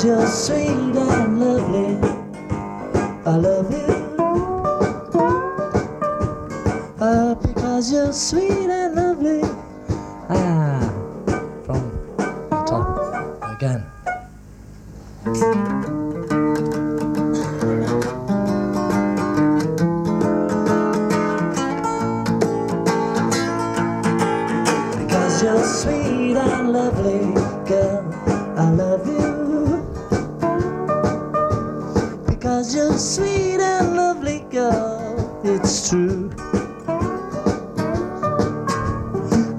sweet and lovely. I love you. Uh, because you're sweet and lovely. Ah, from the top again. Because you're sweet and lovely, girl. I love you. Because you're sweet and lovely, girl. It's true.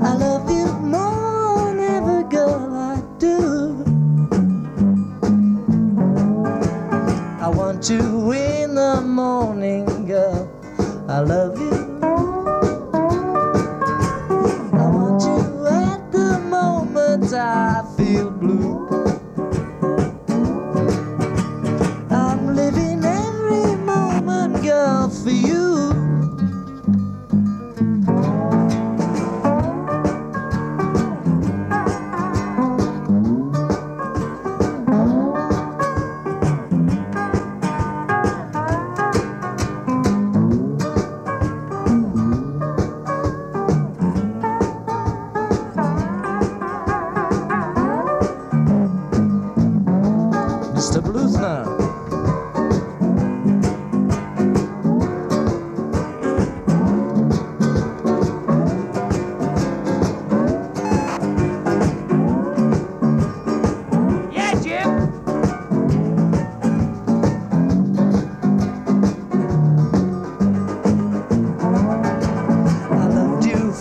I love you more than ever, girl. I do. I want you in the morning, girl. I love you.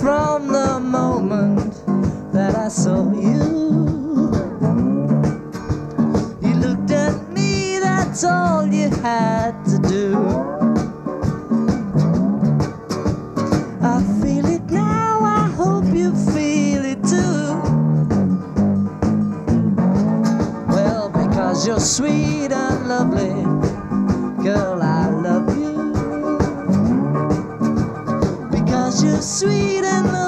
From the moment that I saw you. You looked at me, that's all you had to do. I feel it now, I hope you feel it too. Well, because you're sweet and lovely, girl, I love you you're sweet and.